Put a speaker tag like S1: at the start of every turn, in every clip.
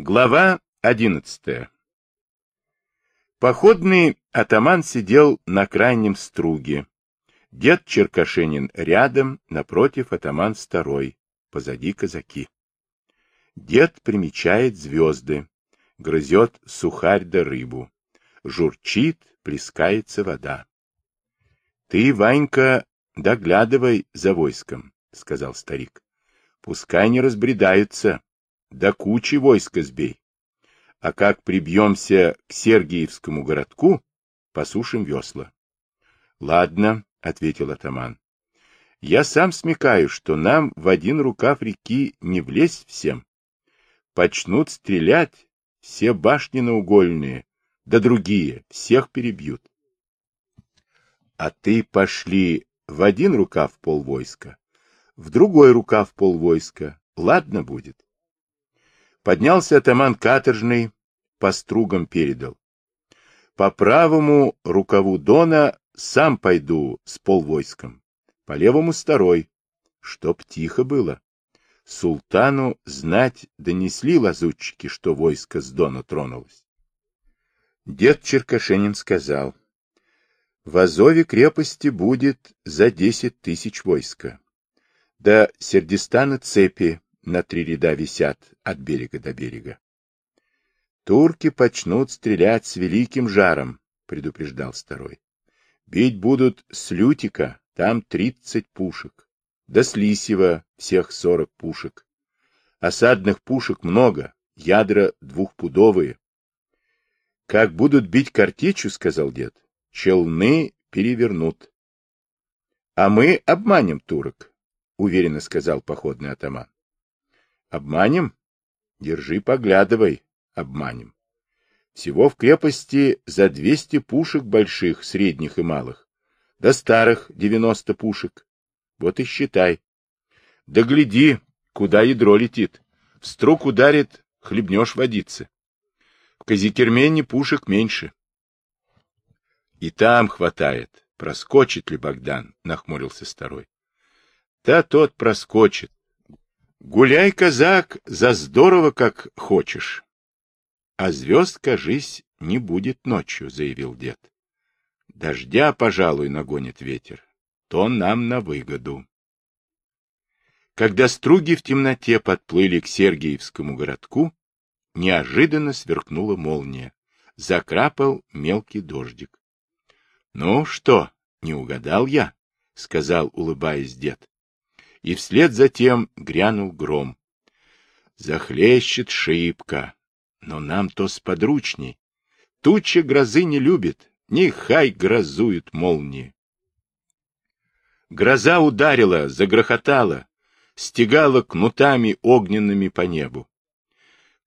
S1: Глава одиннадцатая Походный атаман сидел на крайнем струге. Дед Черкашенин рядом, напротив атаман второй, позади казаки. Дед примечает звезды, грызет сухарь да рыбу. Журчит, плескается вода. — Ты, Ванька, доглядывай за войском, — сказал старик. — Пускай не разбредаются, да кучи войска сбей. А как прибьемся к Сергиевскому городку, посушим весла. — Ладно, — ответил атаман. — Я сам смекаю, что нам в один рукав реки не влезть всем. Почнут стрелять, все башни наугольные, да другие, всех перебьют. А ты пошли в один рукав полвойска, в другой рукав полвойска, ладно будет. Поднялся атаман каторжный, по стругам передал. По правому рукаву Дона сам пойду с полвойском, по левому старой, чтоб тихо было. Султану знать донесли лазутчики, что войско с Дона тронулось. Дед Черкашенин сказал, в Азове крепости будет за десять тысяч войска. До Сердистана цепи на три ряда висят от берега до берега. Турки почнут стрелять с великим жаром, предупреждал второй. Бить будут с Лютика, там тридцать пушек, да с Лисева всех сорок пушек. Осадных пушек много, ядра двухпудовые. Как будут бить картечью, сказал дед, челны перевернут. А мы обманем турок, уверенно сказал походный атаман. Обманем? Держи, поглядывай, обманем. Всего в крепости за двести пушек больших, средних и малых, до старых девяносто пушек. Вот и считай. Да гляди, куда ядро летит. В струк ударит, хлебнешь водицы. В Казикермене пушек меньше. И там хватает. Проскочит ли Богдан? Нахмурился старой. Да тот проскочит. Гуляй, казак, за здорово, как хочешь. А звезд, кажись, не будет ночью, заявил дед. Дождя, пожалуй, нагонит ветер. То нам на выгоду. Когда струги в темноте подплыли к Сергиевскому городку, неожиданно сверкнула молния. Закрапал мелкий дождик. — Ну что, не угадал я? — сказал, улыбаясь дед и вслед за тем грянул гром. Захлещет шибко, но нам-то сподручней. Туча грозы не любит, нехай грозуют молнии. Гроза ударила, загрохотала, стегала кнутами огненными по небу.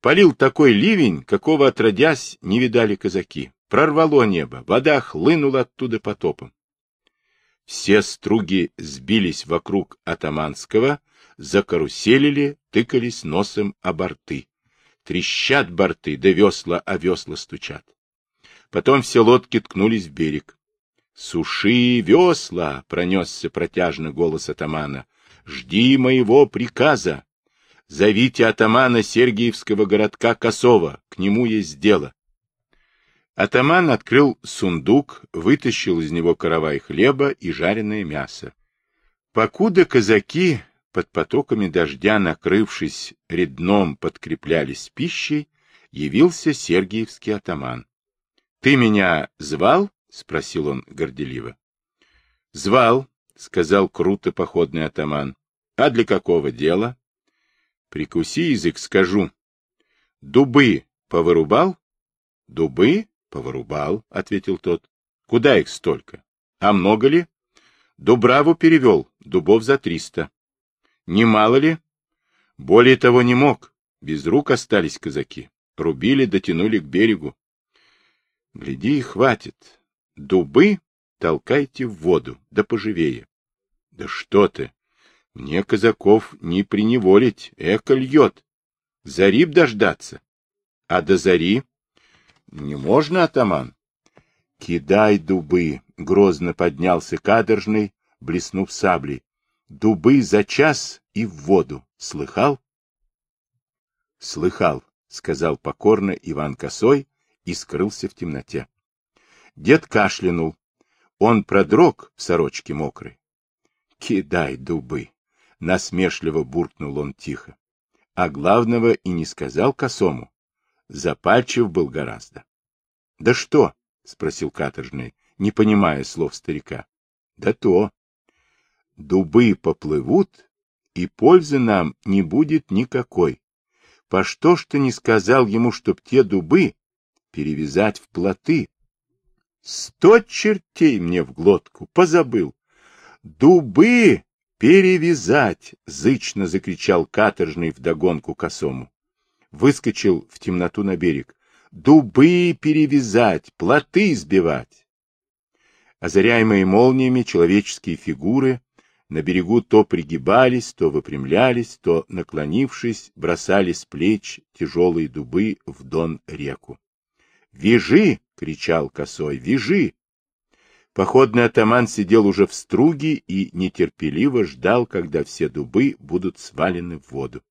S1: Полил такой ливень, какого отродясь не видали казаки. Прорвало небо, вода хлынула оттуда потопом. Все струги сбились вокруг атаманского, закаруселили, тыкались носом о борты. Трещат борты, да весла о весла стучат. Потом все лодки ткнулись в берег. «Суши весла!» — пронесся протяжно голос атамана. «Жди моего приказа! Зовите атамана Сергиевского городка Косова, к нему есть дело. Атаман открыл сундук, вытащил из него каравай хлеба и жареное мясо. Покуда казаки, под потоками дождя накрывшись редном, подкреплялись пищей, явился Сергиевский атаман. — Ты меня звал? — спросил он горделиво. — Звал, — сказал круто походный атаман. — А для какого дела? — Прикуси язык, скажу. — Дубы повырубал? — Дубы? Повырубал, — ответил тот. — Куда их столько? А много ли? Дубраву перевел, дубов за триста. Немало ли? Более того не мог. Без рук остались казаки. Рубили, дотянули к берегу. Гляди, хватит. Дубы толкайте в воду, да поживее. Да что ты! Мне казаков не приневолить, эко льет. Зари дождаться. А до зари не можно, атаман? Кидай дубы, грозно поднялся каторжный, блеснув саблей. Дубы за час и в воду. Слыхал? Слыхал, сказал покорно Иван Косой и скрылся в темноте. Дед кашлянул. Он продрог в сорочке мокрой. Кидай дубы! Насмешливо буркнул он тихо. А главного и не сказал косому. Запальчив был гораздо. — Да что? — спросил каторжный, не понимая слов старика. — Да то. Дубы поплывут, и пользы нам не будет никакой. По что ж ты не сказал ему, чтоб те дубы перевязать в плоты? Сто чертей мне в глотку, позабыл. Дубы перевязать! Зычно закричал каторжный вдогонку косому. Выскочил в темноту на берег. Дубы перевязать, плоты сбивать! Озаряемые молниями человеческие фигуры на берегу то пригибались, то выпрямлялись, то, наклонившись, бросали с плеч тяжелые дубы в дон реку. «Вяжи!» — кричал косой. «Вяжи!» Походный атаман сидел уже в струге и нетерпеливо ждал, когда все дубы будут свалены в воду.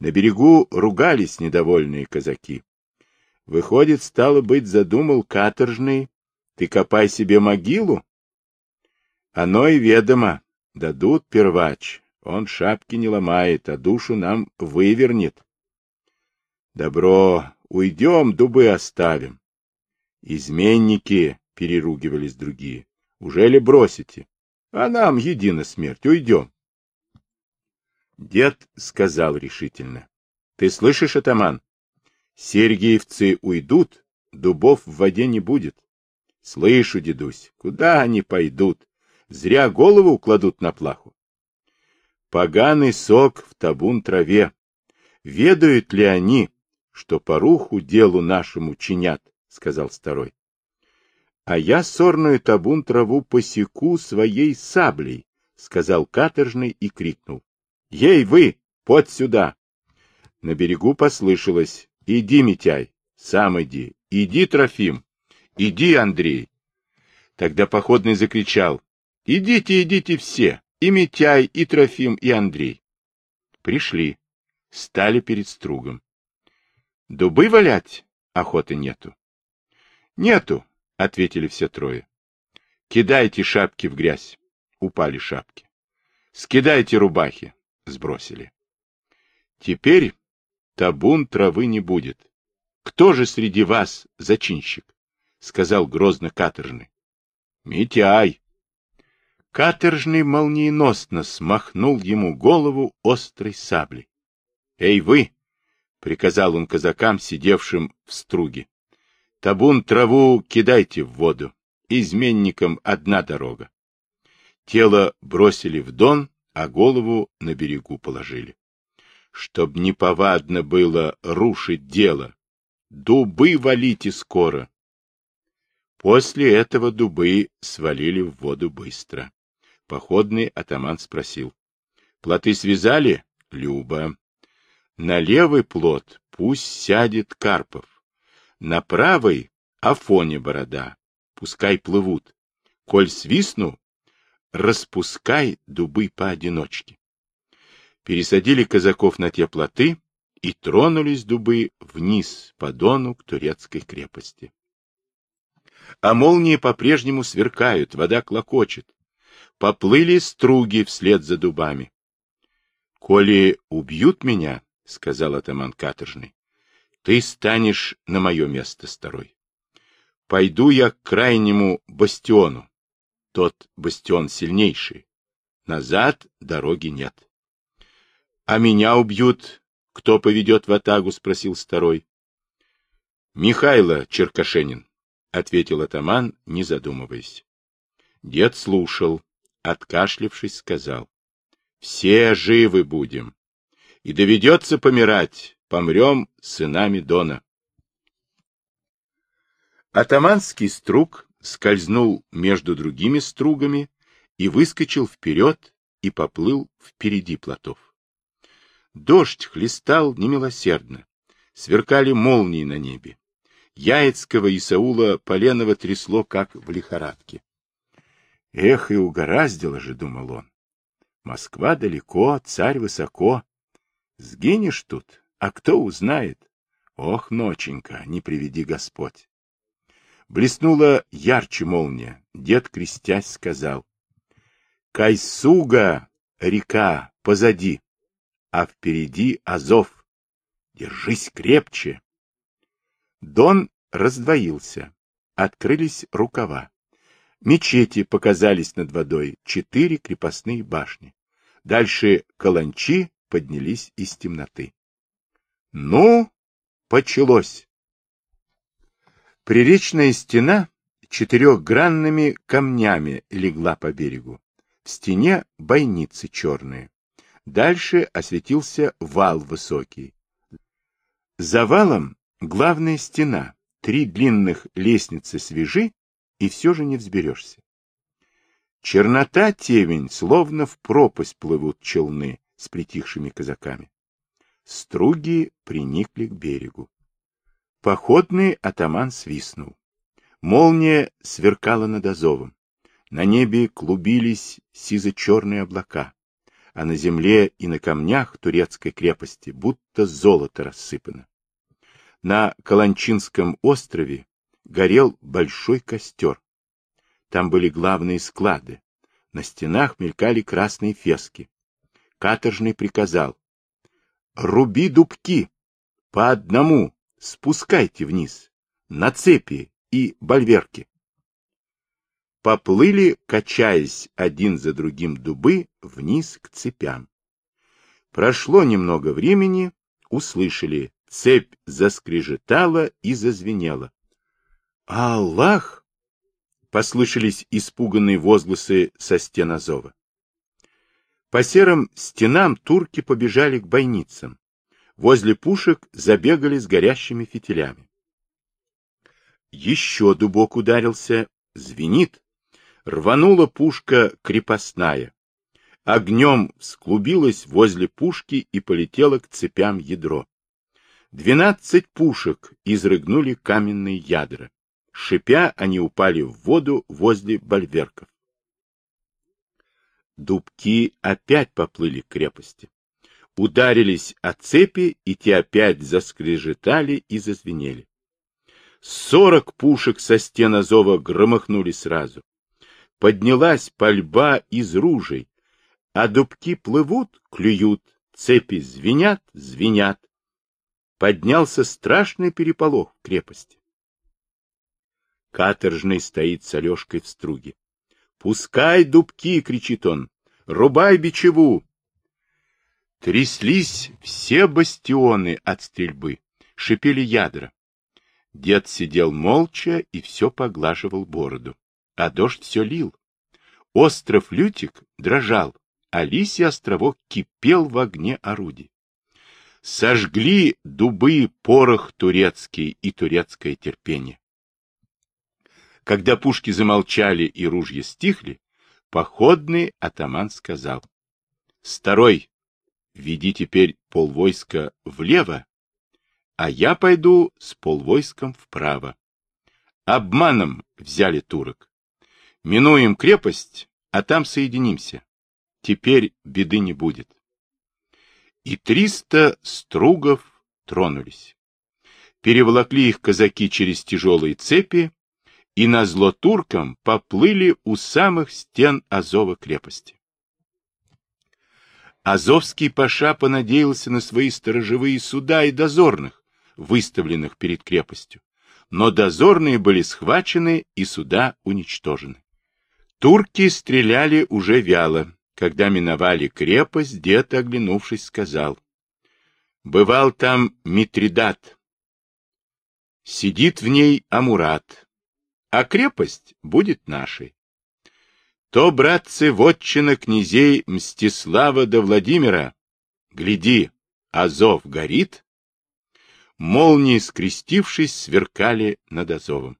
S1: На берегу ругались недовольные казаки. Выходит, стало быть, задумал каторжный, ты копай себе могилу? Оно и ведомо, Дадут первач, он шапки не ломает, а душу нам вывернет. Добро, уйдем, дубы оставим. Изменники, переругивались другие, уже ли бросите? А нам едина смерть, уйдем. Дед сказал решительно. Ты слышишь, атаман? Сергиевцы уйдут, дубов в воде не будет. Слышу, дедусь, куда они пойдут? Зря голову кладут на плаху. Поганый сок в табун траве. Ведают ли они, что поруху делу нашему чинят, сказал старой. А я сорную табун траву посеку своей саблей, сказал каторжный и крикнул. Ей вы, под сюда! На берегу послышалось. Иди, Митяй, сам иди. Иди, Трофим. Иди, Андрей. Тогда походный закричал. Идите, идите все, и Митяй, и Трофим, и Андрей. Пришли, стали перед стругом. Дубы валять охоты нету. Нету, ответили все трое. Кидайте шапки в грязь. Упали шапки. Скидайте рубахи. Сбросили. Теперь табун травы не будет. Кто же среди вас зачинщик? Сказал грозно каторжный. Митяй, Каторжный молниеносно смахнул ему голову острой саблей. — Эй, вы! — приказал он казакам, сидевшим в струге. — Табун траву кидайте в воду. Изменникам одна дорога. Тело бросили в дон, а голову на берегу положили. Чтоб неповадно было рушить дело. Дубы валите скоро. После этого дубы свалили в воду быстро. Походный атаман спросил. — Плоты связали? — Люба. — На левый плот пусть сядет Карпов. На правый — Афоня борода. Пускай плывут. Коль свистну, распускай дубы поодиночке. Пересадили казаков на те плоты и тронулись дубы вниз по дону к турецкой крепости. А молнии по-прежнему сверкают, вода клокочет поплыли струги вслед за дубами. — Коли убьют меня, — сказал атаман каторжный, — ты станешь на мое место старой. Пойду я к крайнему бастиону. Тот бастион сильнейший. Назад дороги нет. — А меня убьют. Кто поведет в атагу? — спросил старой. — Михайло Черкашенин, — ответил атаман, не задумываясь. Дед слушал, откашлившись, сказал. — Все живы будем. И доведется помирать, помрем сынами Дона. Атаманский струг скользнул между другими стругами и выскочил вперед и поплыл впереди плотов. Дождь хлестал немилосердно, сверкали молнии на небе. Яицкого и Саула Поленова трясло, как в лихорадке. Эх, и угораздило же, думал он. Москва далеко, царь высоко. Сгинешь тут, а кто узнает? Ох, ноченька, не приведи Господь. Блеснула ярче молния. Дед, крестясь, сказал. Кайсуга, река, позади, а впереди Азов. Держись крепче. Дон раздвоился. Открылись рукава. Мечети показались над водой, четыре крепостные башни. Дальше каланчи поднялись из темноты. Ну, почалось. Приречная стена четырехгранными камнями легла по берегу. В стене бойницы черные. Дальше осветился вал высокий. За валом главная стена, три длинных лестницы свежи, и все же не взберешься. Чернота темень, словно в пропасть плывут челны с притихшими казаками. Струги приникли к берегу. Походный атаман свистнул. Молния сверкала над Азовом. На небе клубились сизо-черные облака, а на земле и на камнях турецкой крепости будто золото рассыпано. На Каланчинском острове горел большой костер. Там были главные склады. На стенах мелькали красные фески. Каторжный приказал Руби дубки. По одному спускайте вниз. На цепи и бальверки. Поплыли, качаясь один за другим дубы, вниз к цепям. Прошло немного времени, услышали, цепь заскрежетала и зазвенела. «Аллах!» — послышались испуганные возгласы со стен Азова. По серым стенам турки побежали к бойницам. Возле пушек забегали с горящими фитилями. Еще дубок ударился, звенит. Рванула пушка крепостная. Огнем склубилась возле пушки и полетела к цепям ядро. Двенадцать пушек изрыгнули каменные ядра. Шипя, они упали в воду возле бальверков. Дубки опять поплыли к крепости. Ударились о цепи, и те опять заскрежетали и зазвенели. Сорок пушек со стен Азова громыхнули сразу. Поднялась пальба из ружей, а дубки плывут, клюют, цепи звенят, звенят. Поднялся страшный переполох в крепости. Каторжный стоит с Алешкой в струге. «Пускай дубки!» — кричит он. «Рубай бичеву!» Тряслись все бастионы от стрельбы, шипели ядра. Дед сидел молча и все поглаживал бороду, а дождь все лил. Остров Лютик дрожал, а Лисий островок кипел в огне орудий. Сожгли дубы порох турецкий и турецкое терпение. Когда пушки замолчали и ружья стихли, походный атаман сказал. — Старой, веди теперь полвойска влево, а я пойду с полвойском вправо. Обманом взяли турок. Минуем крепость, а там соединимся. Теперь беды не будет. И триста стругов тронулись. Переволокли их казаки через тяжелые цепи и на зло туркам поплыли у самых стен Азова крепости. Азовский паша понадеялся на свои сторожевые суда и дозорных, выставленных перед крепостью, но дозорные были схвачены и суда уничтожены. Турки стреляли уже вяло. Когда миновали крепость, дед, оглянувшись, сказал, «Бывал там Митридат. Сидит в ней Амурат, а крепость будет нашей. То, братцы, вотчина князей Мстислава да Владимира. Гляди, Азов горит. Молнии, скрестившись, сверкали над Азовом.